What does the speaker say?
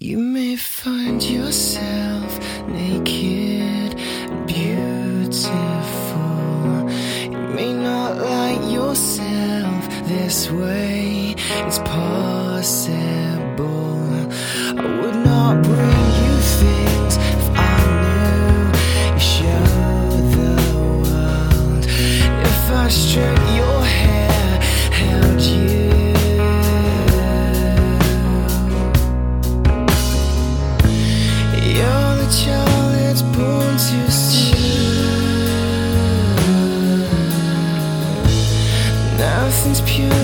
You may find yourself naked and beautiful. You may not like yourself this way, it's possible. I would not breathe. pure.